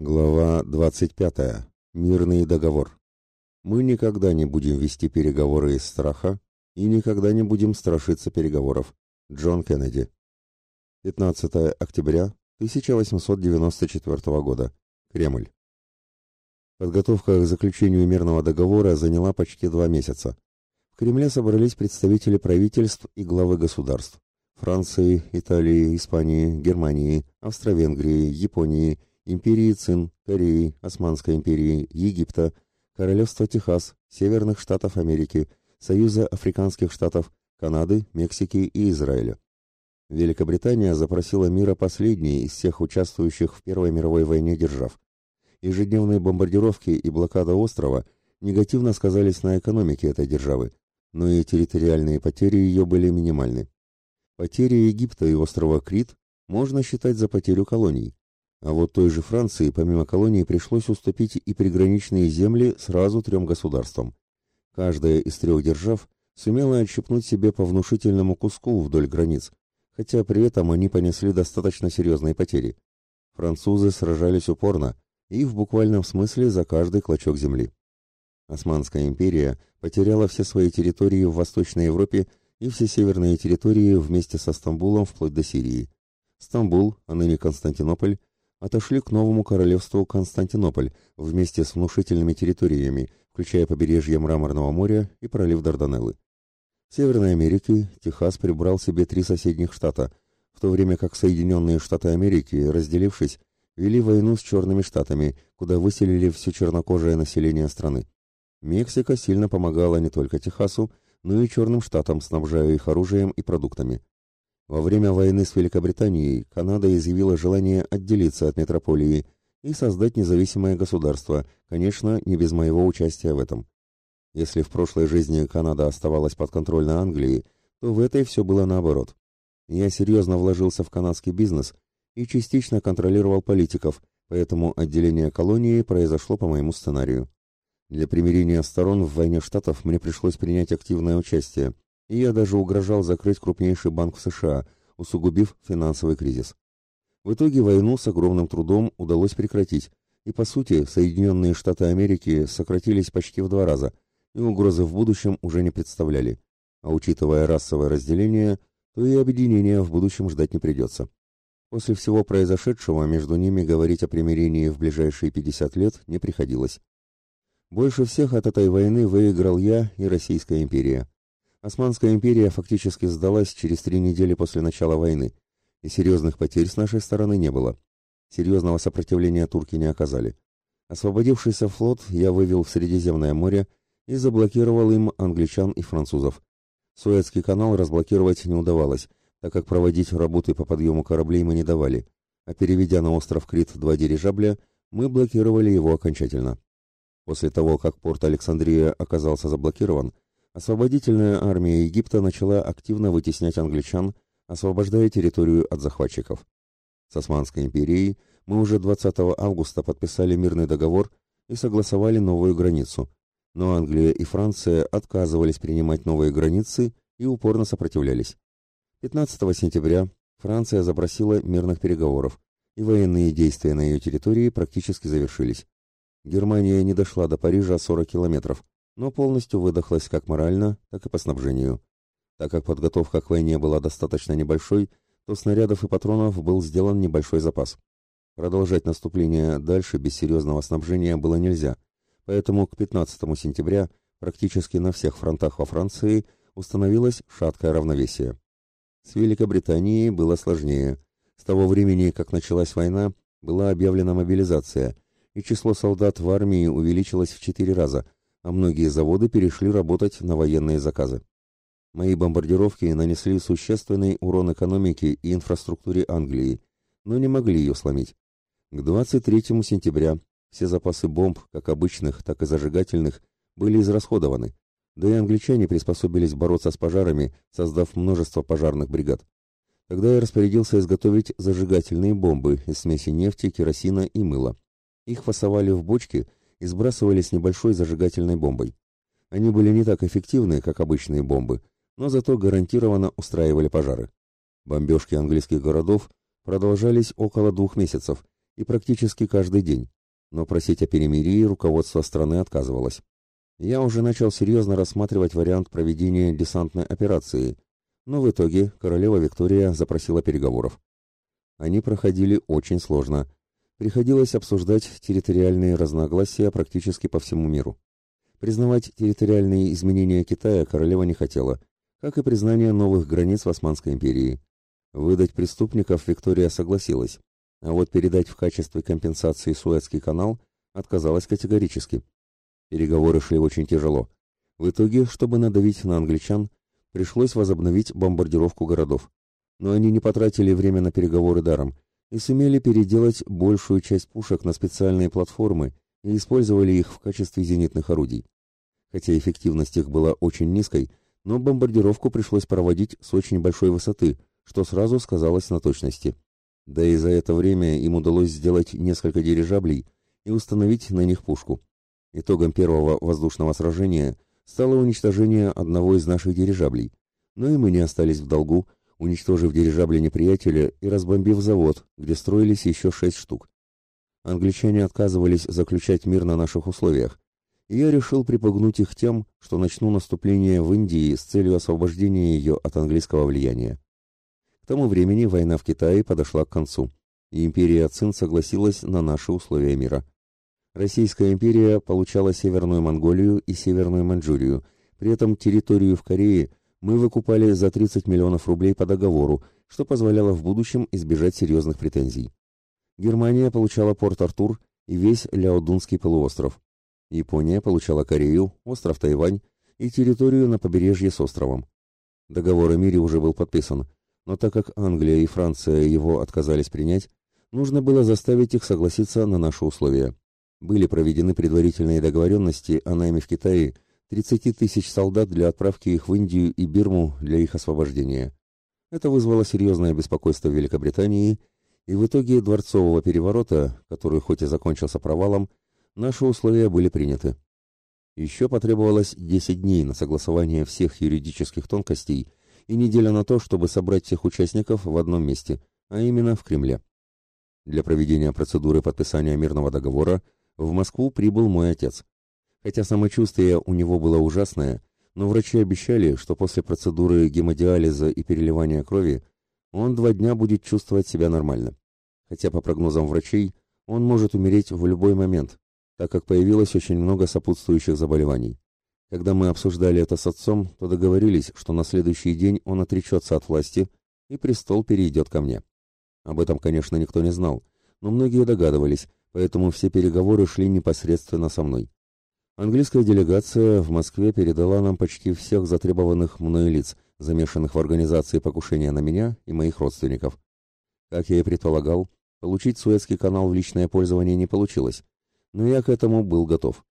Глава 25. Мирный договор. Мы никогда не будем вести переговоры из страха и никогда не будем страшиться переговоров. Джон Кеннеди. 15 октября 1894 года. Кремль. Подготовка к заключению мирного договора заняла почти два месяца. В Кремле собрались представители правительств и главы государств. Франции, Италии, Испании, Германии, Австро-Венгрии, Японии, империи Цин, Кореи, Османской империи, Египта, Королевства Техас, Северных Штатов Америки, Союза Африканских Штатов, Канады, Мексики и Израиля. Великобритания запросила мира последней из всех участвующих в Первой мировой войне держав. Ежедневные бомбардировки и блокада острова негативно сказались на экономике этой державы, но и территориальные потери ее были минимальны. Потери Египта и острова Крит можно считать за потерю колоний, а вот той же Франции, помимо колоний, пришлось уступить и приграничные земли сразу трем государствам. Каждая из трех держав сумела отщепнуть себе по внушительному куску вдоль границ, хотя при этом они понесли достаточно серьезные потери. Французы сражались упорно и в буквальном смысле за каждый клочок земли. Османская империя потеряла все свои территории в Восточной Европе и все северные территории вместе со Стамбулом вплоть до Сирии. Стамбул, а ныне Константинополь, отошли к новому королевству Константинополь вместе с внушительными территориями, включая побережье Мраморного моря и пролив Дарданеллы. В Северной Америке Техас прибрал себе три соседних штата, в то время как Соединенные Штаты Америки, разделившись, вели войну с Черными Штатами, куда выселили все чернокожее население страны. Мексика сильно помогала не только Техасу, но и Черным Штатам, снабжая их оружием и продуктами. Во время войны с Великобританией Канада изъявила желание отделиться от метрополии и создать независимое государство, конечно, не без моего участия в этом. Если в прошлой жизни Канада оставалась под контролем Англии, то в этой все было наоборот. Я серьезно вложился в канадский бизнес и частично контролировал политиков, поэтому отделение колонии произошло по моему сценарию. Для примирения сторон в войне штатов мне пришлось принять активное участие, и я даже угрожал закрыть крупнейший банк в США, усугубив финансовый кризис. В итоге войну с огромным трудом удалось прекратить, и по сути Соединенные Штаты Америки сократились почти в два раза, и угрозы в будущем уже не представляли. А учитывая расовое разделение, то и объединения в будущем ждать не придется. После всего произошедшего между ними говорить о примирении в ближайшие 50 лет не приходилось. Больше всех от этой войны выиграл я и Российская империя. Османская империя фактически сдалась через три недели после начала войны, и серьезных потерь с нашей стороны не было. Серьезного сопротивления турки не оказали. Освободившийся флот я вывел в Средиземное море и заблокировал им англичан и французов. Суэцкий канал разблокировать не удавалось, так как проводить работы по подъему кораблей мы не давали, а переведя на остров Крит два дирижабля, мы блокировали его окончательно. После того, как порт Александрия оказался заблокирован, освободительная армия Египта начала активно вытеснять англичан, освобождая территорию от захватчиков. С Османской империей мы уже 20 августа подписали мирный договор и согласовали новую границу, но Англия и Франция отказывались принимать новые границы и упорно сопротивлялись. 15 сентября Франция запросила мирных переговоров, и военные действия на ее территории практически завершились. Германия не дошла до Парижа 40 километров, но полностью выдохлась как морально, так и по снабжению. Так как подготовка к войне была достаточно небольшой, то снарядов и патронов был сделан небольшой запас. Продолжать наступление дальше без серьезного снабжения было нельзя, поэтому к 15 сентября практически на всех фронтах во Франции установилось шаткое равновесие. С Великобританией было сложнее. С того времени, как началась война, была объявлена мобилизация, и число солдат в армии увеличилось в четыре раза – а многие заводы перешли работать на военные заказы. Мои бомбардировки нанесли существенный урон экономике и инфраструктуре Англии, но не могли ее сломить. К 23 сентября все запасы бомб, как обычных, так и зажигательных, были израсходованы, да и англичане приспособились бороться с пожарами, создав множество пожарных бригад. Тогда я распорядился изготовить зажигательные бомбы из смеси нефти, керосина и мыла. Их фасовали в бочки – и сбрасывались небольшой зажигательной бомбой. Они были не так эффективны, как обычные бомбы, но зато гарантированно устраивали пожары. Бомбежки английских городов продолжались около двух месяцев, и практически каждый день, но просить о перемирии руководство страны отказывалось. Я уже начал серьезно рассматривать вариант проведения десантной операции, но в итоге королева Виктория запросила переговоров. Они проходили очень сложно. Приходилось обсуждать территориальные разногласия практически по всему миру. Признавать территориальные изменения Китая королева не хотела, как и признание новых границ в Османской империи. Выдать преступников Виктория согласилась, а вот передать в качестве компенсации Суэцкий канал отказалась категорически. Переговоры шли очень тяжело. В итоге, чтобы надавить на англичан, пришлось возобновить бомбардировку городов. Но они не потратили время на переговоры даром и сумели переделать большую часть пушек на специальные платформы и использовали их в качестве зенитных орудий. Хотя эффективность их была очень низкой, но бомбардировку пришлось проводить с очень большой высоты, что сразу сказалось на точности. Да и за это время им удалось сделать несколько дирижаблей и установить на них пушку. Итогом первого воздушного сражения стало уничтожение одного из наших дирижаблей, но и мы не остались в долгу, уничтожив дирижабли неприятеля и разбомбив завод, где строились еще шесть штук. Англичане отказывались заключать мир на наших условиях, и я решил припугнуть их тем, что начну наступление в Индии с целью освобождения ее от английского влияния. К тому времени война в Китае подошла к концу, и империя Цин согласилась на наши условия мира. Российская империя получала Северную Монголию и Северную Маньчжурию, при этом территорию в Корее мы выкупали за 30 миллионов рублей по договору, что позволяло в будущем избежать серьезных претензий. Германия получала Порт-Артур и весь Ляодунский полуостров. Япония получала Корею, остров Тайвань и территорию на побережье с островом. Договор о мире уже был подписан, но так как Англия и Франция его отказались принять, нужно было заставить их согласиться на наши условия. Были проведены предварительные договоренности о найме в Китае 30 тысяч солдат для отправки их в Индию и Бирму для их освобождения. Это вызвало серьезное беспокойство в Великобритании, и в итоге дворцового переворота, который хоть и закончился провалом, наши условия были приняты. Еще потребовалось 10 дней на согласование всех юридических тонкостей и неделя на то, чтобы собрать всех участников в одном месте, а именно в Кремле. Для проведения процедуры подписания мирного договора в Москву прибыл мой отец. Хотя самочувствие у него было ужасное, но врачи обещали, что после процедуры гемодиализа и переливания крови он два дня будет чувствовать себя нормально. Хотя по прогнозам врачей он может умереть в любой момент, так как появилось очень много сопутствующих заболеваний. Когда мы обсуждали это с отцом, то договорились, что на следующий день он отречется от власти и престол перейдет ко мне. Об этом, конечно, никто не знал, но многие догадывались, поэтому все переговоры шли непосредственно со мной. Английская делегация в Москве передала нам почти всех затребованных мной лиц, замешанных в организации покушения на меня и моих родственников. Как я и предполагал, получить Суэцкий канал в личное пользование не получилось, но я к этому был готов.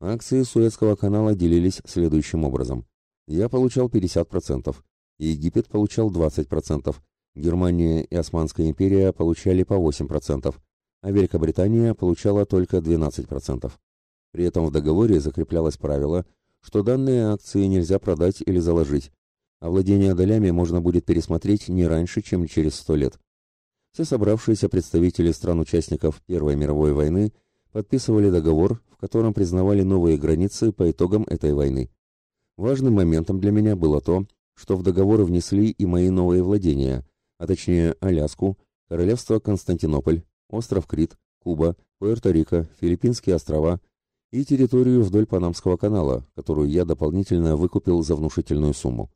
Акции Суэцкого канала делились следующим образом. Я получал 50%, Египет получал 20%, Германия и Османская империя получали по 8%, а Великобритания получала только 12%. При этом в договоре закреплялось правило, что данные акции нельзя продать или заложить, а владение долями можно будет пересмотреть не раньше, чем через 100 лет. Все собравшиеся представители стран-участников Первой мировой войны подписывали договор, в котором признавали новые границы по итогам этой войны. Важным моментом для меня было то, что в договор внесли и мои новые владения, а точнее Аляску, Королевство Константинополь, остров Крит, Куба, Пуэрто-Рико, Филиппинские острова и территорию вдоль Панамского канала, которую я дополнительно выкупил за внушительную сумму.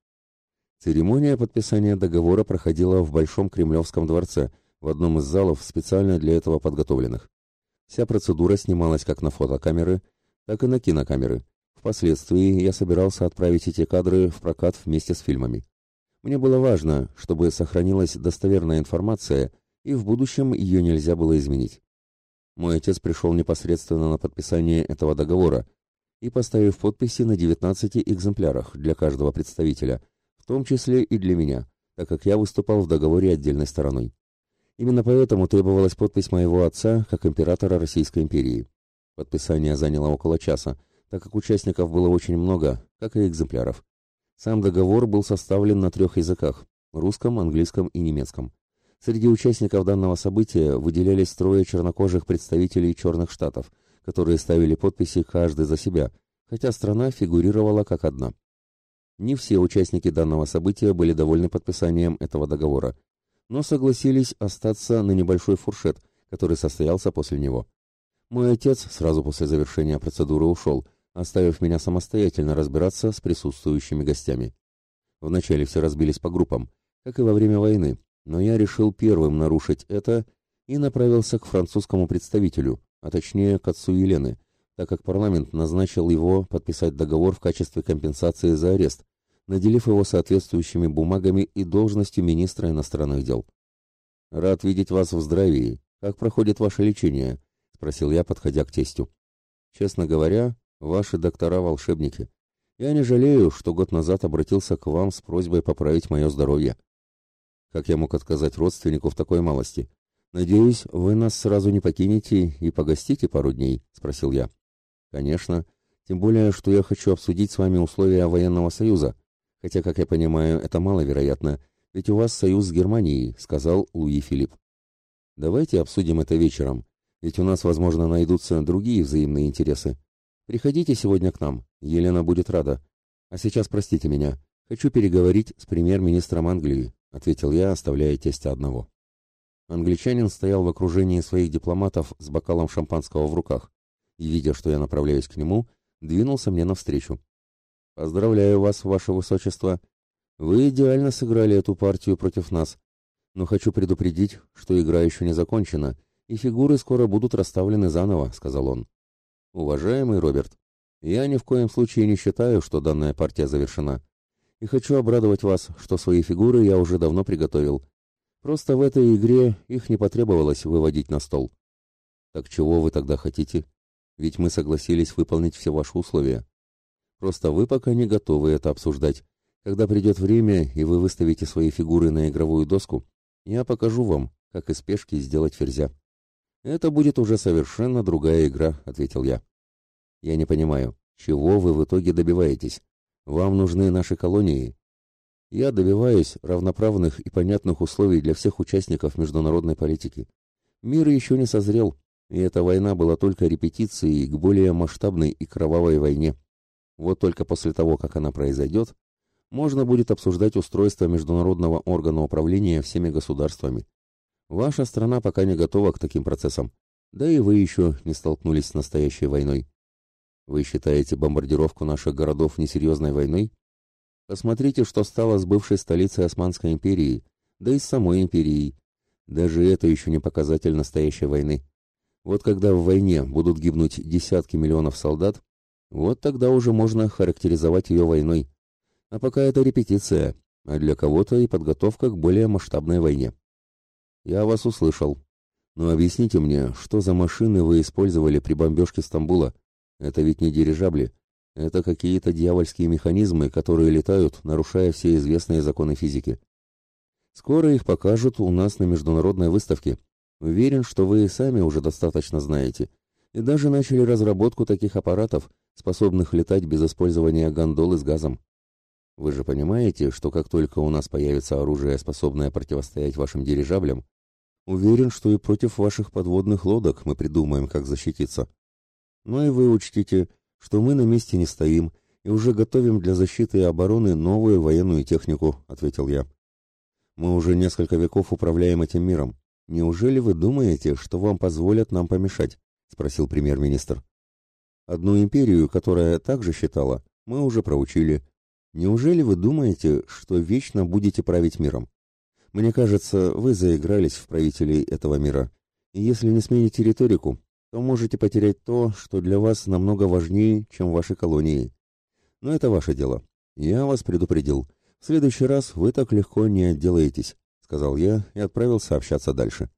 Церемония подписания договора проходила в Большом Кремлевском дворце, в одном из залов, специально для этого подготовленных. Вся процедура снималась как на фотокамеры, так и на кинокамеры. Впоследствии я собирался отправить эти кадры в прокат вместе с фильмами. Мне было важно, чтобы сохранилась достоверная информация, и в будущем ее нельзя было изменить. Мой отец пришел непосредственно на подписание этого договора и поставив подписи на 19 экземплярах для каждого представителя, в том числе и для меня, так как я выступал в договоре отдельной стороной. Именно поэтому требовалась подпись моего отца как императора Российской империи. Подписание заняло около часа, так как участников было очень много, как и экземпляров. Сам договор был составлен на трех языках – русском, английском и немецком. Среди участников данного события выделялись трое чернокожих представителей черных штатов, которые ставили подписи каждый за себя, хотя страна фигурировала как одна. Не все участники данного события были довольны подписанием этого договора, но согласились остаться на небольшой фуршет, который состоялся после него. Мой отец сразу после завершения процедуры ушел, оставив меня самостоятельно разбираться с присутствующими гостями. Вначале все разбились по группам, как и во время войны, но я решил первым нарушить это и направился к французскому представителю, а точнее к отцу Елены, так как парламент назначил его подписать договор в качестве компенсации за арест, наделив его соответствующими бумагами и должностью министра иностранных дел. «Рад видеть вас в здравии. Как проходит ваше лечение?» — спросил я, подходя к тестю. «Честно говоря, ваши доктора — волшебники. Я не жалею, что год назад обратился к вам с просьбой поправить мое здоровье. Как я мог отказать родственнику в такой малости? Надеюсь, вы нас сразу не покинете и погостите пару дней?» — спросил я. «Конечно. Тем более, что я хочу обсудить с вами условия военного союза. Хотя, как я понимаю, это маловероятно, ведь у вас союз с Германией», — сказал Луи Филипп. «Давайте обсудим это вечером, ведь у нас, возможно, найдутся другие взаимные интересы. Приходите сегодня к нам, Елена будет рада. А сейчас простите меня, хочу переговорить с премьер-министром Англии», — ответил я, оставляя тестя одного. Англичанин стоял в окружении своих дипломатов с бокалом шампанского в руках и, видя, что я направляюсь к нему, двинулся мне навстречу. «Поздравляю вас, ваше высочество. Вы идеально сыграли эту партию против нас. Но хочу предупредить, что игра еще не закончена, и фигуры скоро будут расставлены заново», — сказал он. «Уважаемый Роберт, я ни в коем случае не считаю, что данная партия завершена. И хочу обрадовать вас, что свои фигуры я уже давно приготовил. Просто в этой игре их не потребовалось выводить на стол». «Так чего вы тогда хотите?» Ведь мы согласились выполнить все ваши условия. Просто вы пока не готовы это обсуждать. Когда придет время, и вы выставите свои фигуры на игровую доску, я покажу вам, как из пешки сделать ферзя. Это будет уже совершенно другая игра, ответил я. Я не понимаю, чего вы в итоге добиваетесь? Вам нужны наши колонии. Я добиваюсь равноправных и понятных условий для всех участников международной политики. Мир еще не созрел, и эта война была только репетицией к более масштабной и кровавой войне. Вот только после того, как она произойдет, можно будет обсуждать устройство международного органа управления всеми государствами. Ваша страна пока не готова к таким процессам, да и вы еще не столкнулись с настоящей войной. Вы считаете бомбардировку наших городов несерьезной войной? Посмотрите, что стало с бывшей столицей Османской империи, да и с самой империей. Даже это еще не показатель настоящей войны. Вот когда в войне будут гибнуть десятки миллионов солдат, вот тогда уже можно характеризовать ее войной. А пока это репетиция, а для кого-то и подготовка к более масштабной войне. Я вас услышал. Но объясните мне, что за машины вы использовали при бомбежке Стамбула? Это ведь не дирижабли. Это какие-то дьявольские механизмы, которые летают, нарушая все известные законы физики. Скоро их покажут у нас на международной выставке, Уверен, что вы и сами уже достаточно знаете, и даже начали разработку таких аппаратов, способных летать без использования гондолы с газом. Вы же понимаете, что как только у нас появится оружие, способное противостоять вашим дирижаблям, уверен, что и против ваших подводных лодок мы придумаем, как защититься. Но ну и вы учтите, что мы на месте не стоим и уже готовим для защиты и обороны новую военную технику, ответил я. Мы уже несколько веков управляем этим миром. Неужели вы думаете, что вам позволят нам помешать? спросил премьер-министр. Одну империю, которая также считала, мы уже проучили. Неужели вы думаете, что вечно будете править миром? Мне кажется, вы заигрались в правителей этого мира. И если не смените риторику, то можете потерять то, что для вас намного важнее, чем ваши колонии. Но это ваше дело. Я вас предупредил. В следующий раз вы так легко не отделаетесь сказал я и отправился общаться дальше.